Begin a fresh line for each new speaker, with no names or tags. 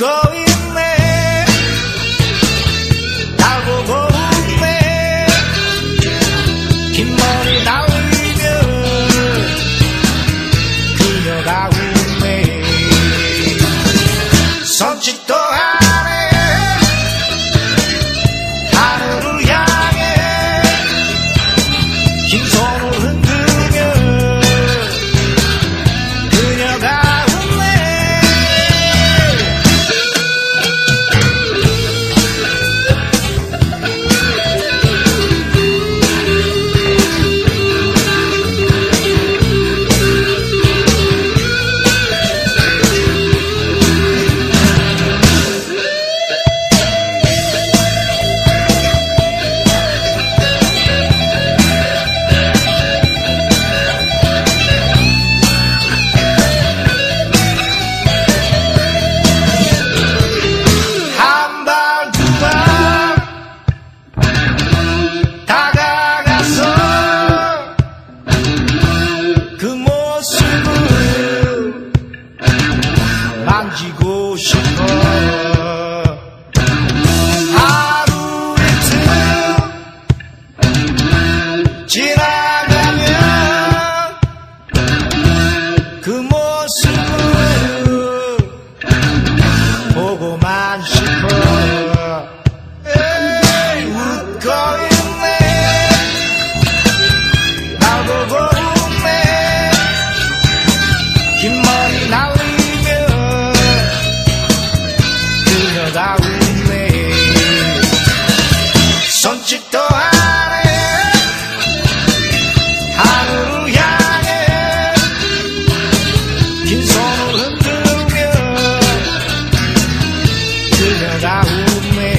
웃 만지고 싶어. 하루 이틀 지나가면 그 모습을 보고만 싶어. 손짓도 안해. 하늘을 향해 긴 손을 흔들며 들려다 웃네